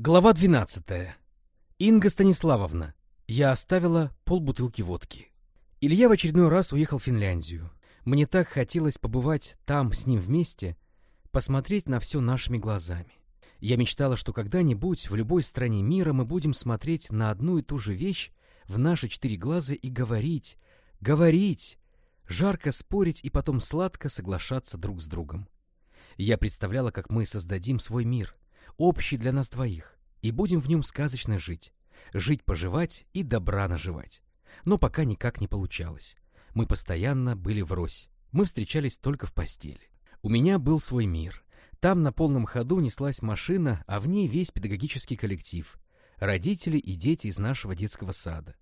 Глава 12. Инга Станиславовна. Я оставила полбутылки водки. Илья в очередной раз уехал в Финляндию. Мне так хотелось побывать там с ним вместе, посмотреть на все нашими глазами. Я мечтала, что когда-нибудь в любой стране мира мы будем смотреть на одну и ту же вещь в наши четыре глаза и говорить, говорить, жарко спорить и потом сладко соглашаться друг с другом. Я представляла, как мы создадим свой мир, общий для нас двоих, и будем в нем сказочно жить, жить-поживать и добра наживать. Но пока никак не получалось. Мы постоянно были врозь, мы встречались только в постели. У меня был свой мир. Там на полном ходу неслась машина, а в ней весь педагогический коллектив, родители и дети из нашего детского сада.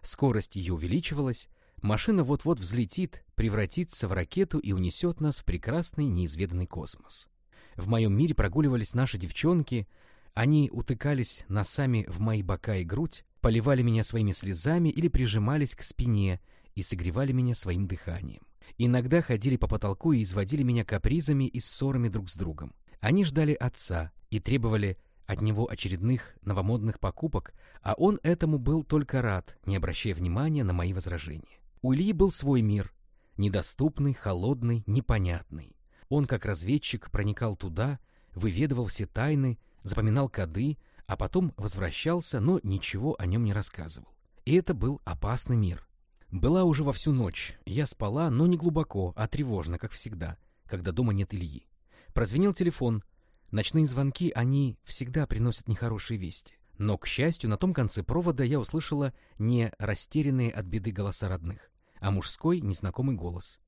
Скорость ее увеличивалась, машина вот-вот взлетит, превратится в ракету и унесет нас в прекрасный неизведанный космос. В моем мире прогуливались наши девчонки, они утыкались носами в мои бока и грудь, поливали меня своими слезами или прижимались к спине и согревали меня своим дыханием. Иногда ходили по потолку и изводили меня капризами и ссорами друг с другом. Они ждали отца и требовали от него очередных новомодных покупок, а он этому был только рад, не обращая внимания на мои возражения. У Ильи был свой мир, недоступный, холодный, непонятный. Он, как разведчик, проникал туда, выведывал все тайны, запоминал коды, а потом возвращался, но ничего о нем не рассказывал. И это был опасный мир. Была уже во всю ночь. Я спала, но не глубоко, а тревожно, как всегда, когда дома нет Ильи. Прозвенел телефон. Ночные звонки, они всегда приносят нехорошие вести. Но, к счастью, на том конце провода я услышала не растерянные от беды голоса родных, а мужской незнакомый голос.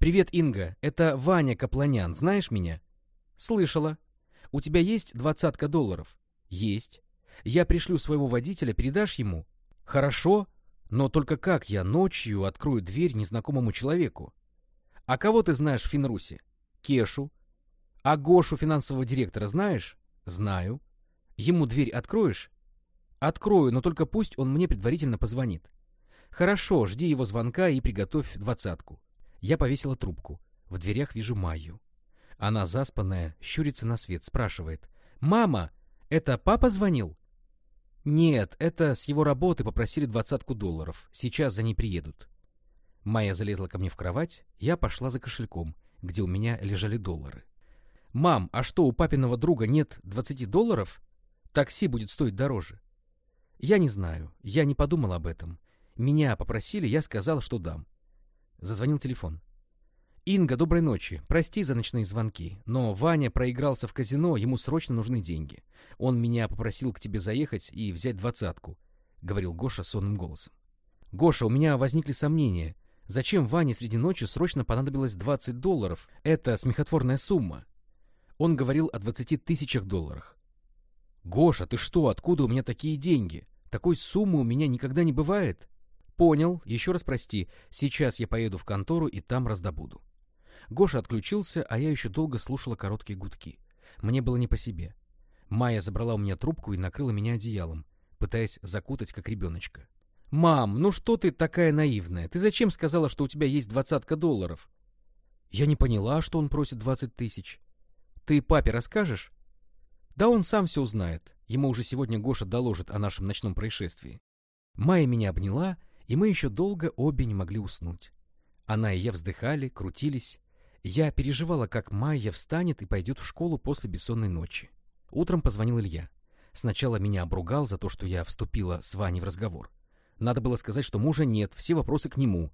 «Привет, Инга, это Ваня Капланян, знаешь меня?» «Слышала. У тебя есть двадцатка долларов?» «Есть. Я пришлю своего водителя, передашь ему?» «Хорошо, но только как я ночью открою дверь незнакомому человеку?» «А кого ты знаешь в Финрусе?» «Кешу». «А Гошу, финансового директора, знаешь?» «Знаю». «Ему дверь откроешь?» «Открою, но только пусть он мне предварительно позвонит». «Хорошо, жди его звонка и приготовь двадцатку». Я повесила трубку. В дверях вижу Майю. Она заспанная, щурится на свет, спрашивает. «Мама, это папа звонил?» «Нет, это с его работы попросили двадцатку долларов. Сейчас за ней приедут». Майя залезла ко мне в кровать, я пошла за кошельком, где у меня лежали доллары. «Мам, а что, у папиного друга нет двадцати долларов? Такси будет стоить дороже». «Я не знаю, я не подумал об этом. Меня попросили, я сказал, что дам. Зазвонил телефон. «Инга, доброй ночи. Прости за ночные звонки, но Ваня проигрался в казино, ему срочно нужны деньги. Он меня попросил к тебе заехать и взять двадцатку», — говорил Гоша сонным голосом. «Гоша, у меня возникли сомнения. Зачем Ване среди ночи срочно понадобилось 20 долларов? Это смехотворная сумма». Он говорил о 20 тысячах долларах. «Гоша, ты что, откуда у меня такие деньги? Такой суммы у меня никогда не бывает». «Понял, еще раз прости. Сейчас я поеду в контору и там раздобуду». Гоша отключился, а я еще долго слушала короткие гудки. Мне было не по себе. Майя забрала у меня трубку и накрыла меня одеялом, пытаясь закутать, как ребеночка. «Мам, ну что ты такая наивная? Ты зачем сказала, что у тебя есть двадцатка долларов?» «Я не поняла, что он просит двадцать тысяч. Ты папе расскажешь?» «Да он сам все узнает. Ему уже сегодня Гоша доложит о нашем ночном происшествии». Майя меня обняла и мы еще долго обе не могли уснуть. Она и я вздыхали, крутились. Я переживала, как Майя встанет и пойдет в школу после бессонной ночи. Утром позвонил Илья. Сначала меня обругал за то, что я вступила с Ваней в разговор. Надо было сказать, что мужа нет, все вопросы к нему.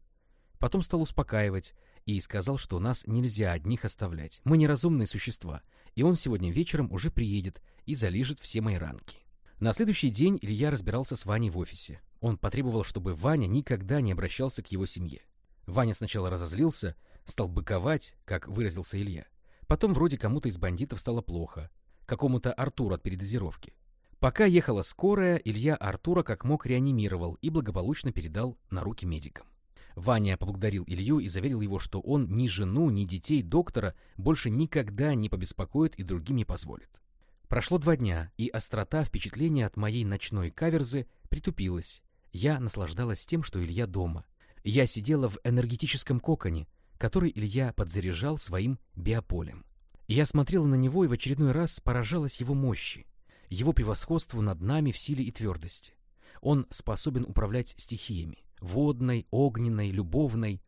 Потом стал успокаивать и сказал, что нас нельзя одних оставлять. Мы неразумные существа, и он сегодня вечером уже приедет и залижет все мои ранки. На следующий день Илья разбирался с Ваней в офисе. Он потребовал, чтобы Ваня никогда не обращался к его семье. Ваня сначала разозлился, стал быковать, как выразился Илья. Потом вроде кому-то из бандитов стало плохо, какому-то Артуру от передозировки. Пока ехала скорая, Илья Артура как мог реанимировал и благополучно передал на руки медикам. Ваня поблагодарил Илью и заверил его, что он ни жену, ни детей доктора больше никогда не побеспокоит и другим не позволит. Прошло два дня, и острота впечатления от моей ночной каверзы притупилась. Я наслаждалась тем, что Илья дома. Я сидела в энергетическом коконе, который Илья подзаряжал своим биополем. Я смотрела на него и в очередной раз поражалась его мощи. его превосходству над нами в силе и твердости. Он способен управлять стихиями — водной, огненной, любовной.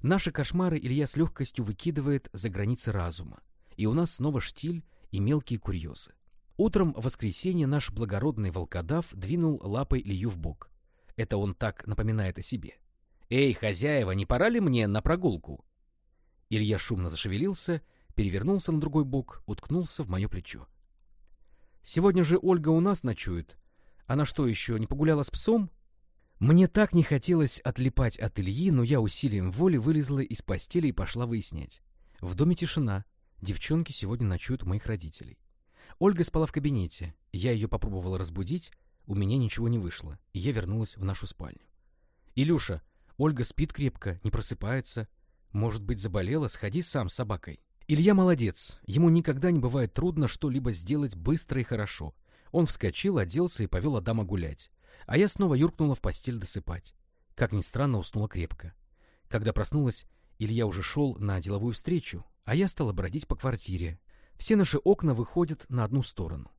Наши кошмары Илья с легкостью выкидывает за границы разума. И у нас снова штиль и мелкие курьезы. Утром в воскресенье наш благородный волкодав двинул лапой Илью в бок. Это он так напоминает о себе. «Эй, хозяева, не пора ли мне на прогулку?» Илья шумно зашевелился, перевернулся на другой бок, уткнулся в мое плечо. «Сегодня же Ольга у нас ночует. Она что, еще не погуляла с псом?» Мне так не хотелось отлипать от Ильи, но я усилием воли вылезла из постели и пошла выяснять. В доме тишина. Девчонки сегодня ночуют у моих родителей. Ольга спала в кабинете. Я ее попробовала разбудить, у меня ничего не вышло, и я вернулась в нашу спальню. «Илюша, Ольга спит крепко, не просыпается. Может быть, заболела? Сходи сам с собакой». Илья молодец. Ему никогда не бывает трудно что-либо сделать быстро и хорошо. Он вскочил, оделся и повел Адама гулять. А я снова юркнула в постель досыпать. Как ни странно, уснула крепко. Когда проснулась, Илья уже шел на деловую встречу, а я стала бродить по квартире. Все наши окна выходят на одну сторону.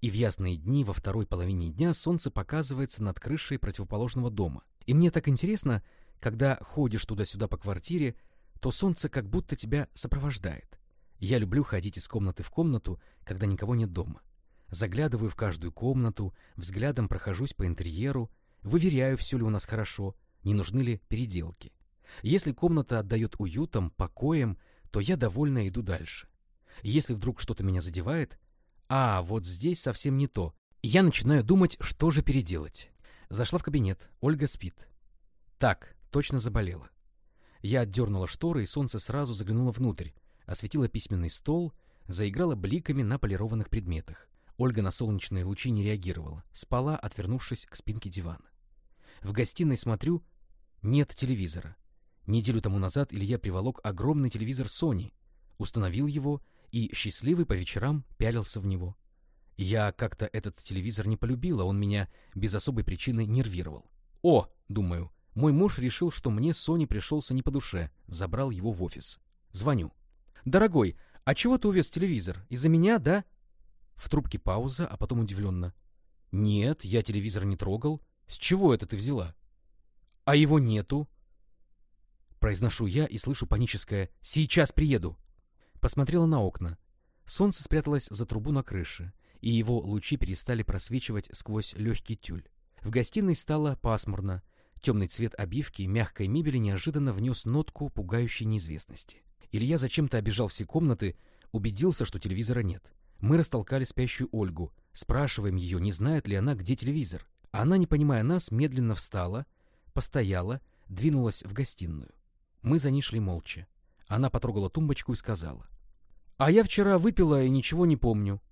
И в ясные дни во второй половине дня солнце показывается над крышей противоположного дома. И мне так интересно, когда ходишь туда-сюда по квартире, то солнце как будто тебя сопровождает. Я люблю ходить из комнаты в комнату, когда никого нет дома. Заглядываю в каждую комнату, взглядом прохожусь по интерьеру, выверяю, все ли у нас хорошо, не нужны ли переделки. Если комната отдает уютом, покоем, то я довольно иду дальше. Если вдруг что-то меня задевает, а, вот здесь совсем не то, я начинаю думать, что же переделать. Зашла в кабинет, Ольга спит. Так, точно заболела. Я отдернула шторы, и солнце сразу заглянуло внутрь, осветило письменный стол, заиграло бликами на полированных предметах. Ольга на солнечные лучи не реагировала, спала, отвернувшись к спинке дивана. В гостиной смотрю, нет телевизора. Неделю тому назад Илья приволок огромный телевизор Sony, установил его и, счастливый по вечерам, пялился в него. Я как-то этот телевизор не полюбила, он меня без особой причины нервировал. «О!» — думаю, мой муж решил, что мне Sony пришелся не по душе, забрал его в офис. Звоню. «Дорогой, а чего ты увез телевизор? Из-за меня, да?» В трубке пауза, а потом удивленно. «Нет, я телевизор не трогал. С чего это ты взяла?» «А его нету?» Произношу я и слышу паническое «Сейчас приеду!» Посмотрела на окна. Солнце спряталось за трубу на крыше, и его лучи перестали просвечивать сквозь легкий тюль. В гостиной стало пасмурно. Темный цвет обивки и мягкой мебели неожиданно внес нотку пугающей неизвестности. Илья зачем-то обежал все комнаты, убедился, что телевизора нет. Мы растолкали спящую Ольгу, спрашиваем ее, не знает ли она, где телевизор. Она, не понимая нас, медленно встала, постояла, двинулась в гостиную. Мы за ней шли молча. Она потрогала тумбочку и сказала. «А я вчера выпила и ничего не помню».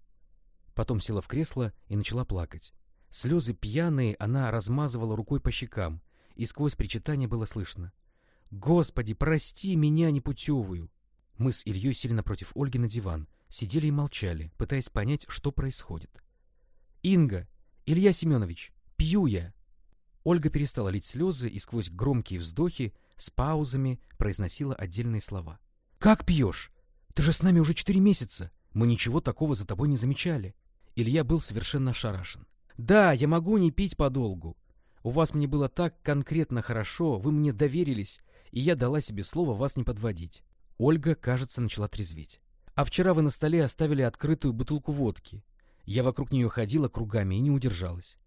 Потом села в кресло и начала плакать. Слезы пьяные она размазывала рукой по щекам, и сквозь причитание было слышно. «Господи, прости меня непутевую!» Мы с Ильей сели напротив Ольги на диван, сидели и молчали, пытаясь понять, что происходит. «Инга! Илья Семенович! Пью я!» Ольга перестала лить слезы и сквозь громкие вздохи с паузами произносила отдельные слова. «Как пьешь? Ты же с нами уже четыре месяца. Мы ничего такого за тобой не замечали». Илья был совершенно ошарашен. «Да, я могу не пить подолгу. У вас мне было так конкретно хорошо, вы мне доверились, и я дала себе слово вас не подводить». Ольга, кажется, начала трезветь. «А вчера вы на столе оставили открытую бутылку водки. Я вокруг нее ходила кругами и не удержалась.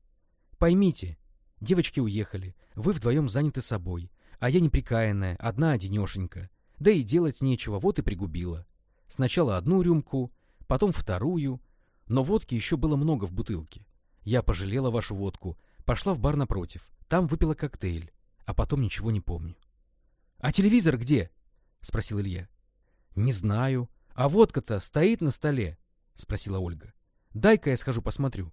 Поймите, девочки уехали, вы вдвоем заняты собой, а я неприкаянная, одна одинешенька. Да и делать нечего, вот и пригубила. Сначала одну рюмку, потом вторую, но водки еще было много в бутылке. Я пожалела вашу водку, пошла в бар напротив, там выпила коктейль, а потом ничего не помню. — А телевизор где? — спросил Илья. — Не знаю. А водка-то стоит на столе, — спросила Ольга. — Дай-ка я схожу посмотрю.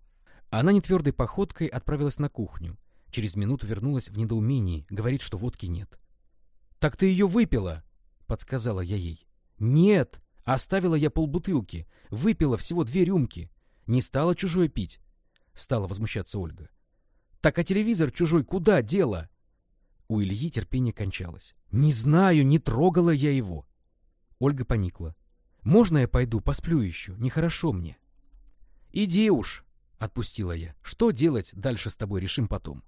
Она нетвердой походкой отправилась на кухню, Через минуту вернулась в недоумении, говорит, что водки нет. «Так ты ее выпила!» — подсказала я ей. «Нет, оставила я полбутылки, выпила всего две рюмки. Не стала чужое пить!» — стала возмущаться Ольга. «Так а телевизор чужой куда дело?» У Ильи терпение кончалось. «Не знаю, не трогала я его!» Ольга поникла. «Можно я пойду, посплю еще? Нехорошо мне». «Иди уж!» Отпустила я. Что делать дальше с тобой, решим потом.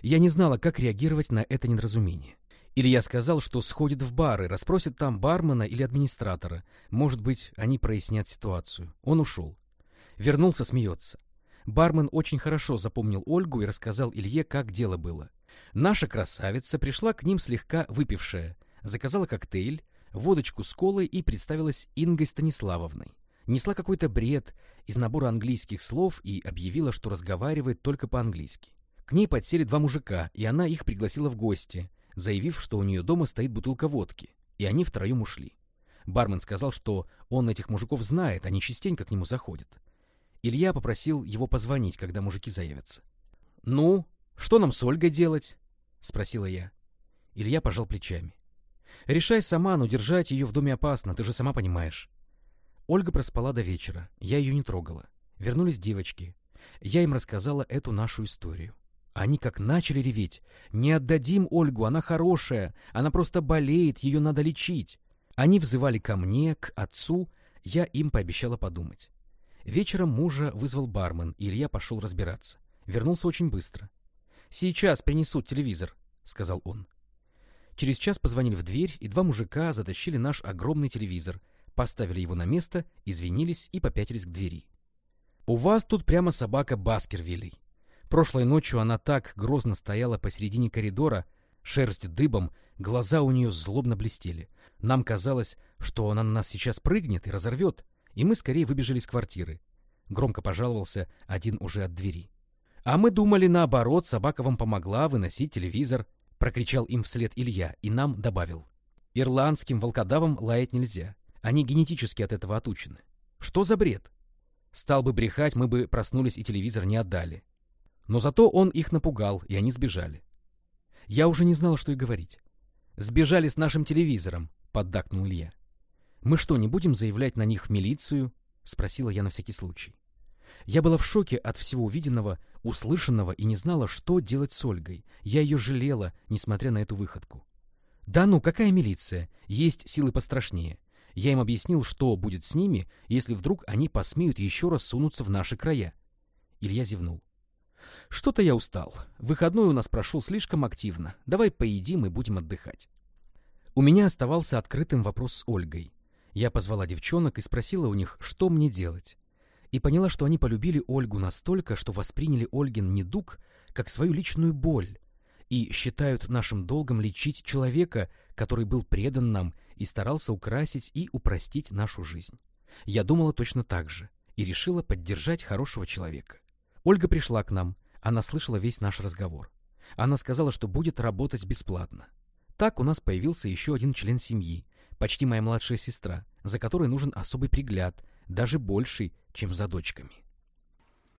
Я не знала, как реагировать на это недоразумение. Илья сказал, что сходит в бары, расспросит там бармена или администратора. Может быть, они прояснят ситуацию. Он ушел. Вернулся, смеется. Бармен очень хорошо запомнил Ольгу и рассказал Илье, как дело было. Наша красавица пришла к ним слегка выпившая, заказала коктейль, водочку с колой и представилась Ингой Станиславовной. Несла какой-то бред из набора английских слов и объявила, что разговаривает только по-английски. К ней подсели два мужика, и она их пригласила в гости, заявив, что у нее дома стоит бутылка водки, и они втроем ушли. Бармен сказал, что он этих мужиков знает, они частенько к нему заходят. Илья попросил его позвонить, когда мужики заявятся. «Ну, что нам с Ольгой делать?» — спросила я. Илья пожал плечами. «Решай сама, но держать ее в доме опасно, ты же сама понимаешь». Ольга проспала до вечера, я ее не трогала. Вернулись девочки. Я им рассказала эту нашу историю. Они как начали реветь. «Не отдадим Ольгу, она хорошая, она просто болеет, ее надо лечить». Они взывали ко мне, к отцу, я им пообещала подумать. Вечером мужа вызвал бармен, и Илья пошел разбираться. Вернулся очень быстро. «Сейчас принесут телевизор», — сказал он. Через час позвонили в дверь, и два мужика затащили наш огромный телевизор, поставили его на место, извинились и попятились к двери. «У вас тут прямо собака Баскервилей», Прошлой ночью она так грозно стояла посередине коридора, шерсть дыбом, глаза у нее злобно блестели. Нам казалось, что она на нас сейчас прыгнет и разорвет, и мы скорее выбежали из квартиры. Громко пожаловался один уже от двери. «А мы думали, наоборот, собака вам помогла выносить телевизор», — прокричал им вслед Илья и нам добавил. «Ирландским волкодавам лаять нельзя. Они генетически от этого отучены. Что за бред? Стал бы брехать, мы бы проснулись и телевизор не отдали. Но зато он их напугал, и они сбежали. Я уже не знала, что и говорить. «Сбежали с нашим телевизором», — поддакнул Илья. «Мы что, не будем заявлять на них в милицию?» — спросила я на всякий случай. Я была в шоке от всего увиденного, услышанного и не знала, что делать с Ольгой. Я ее жалела, несмотря на эту выходку. «Да ну, какая милиция? Есть силы пострашнее». Я им объяснил, что будет с ними, если вдруг они посмеют еще раз сунуться в наши края. Илья зевнул. Что-то я устал. Выходной у нас прошел слишком активно. Давай поедим и будем отдыхать. У меня оставался открытым вопрос с Ольгой. Я позвала девчонок и спросила у них, что мне делать. И поняла, что они полюбили Ольгу настолько, что восприняли Ольгин недуг как свою личную боль и считают нашим долгом лечить человека, который был предан нам и старался украсить и упростить нашу жизнь. Я думала точно так же и решила поддержать хорошего человека. Ольга пришла к нам, она слышала весь наш разговор. Она сказала, что будет работать бесплатно. Так у нас появился еще один член семьи, почти моя младшая сестра, за которой нужен особый пригляд, даже больший, чем за дочками.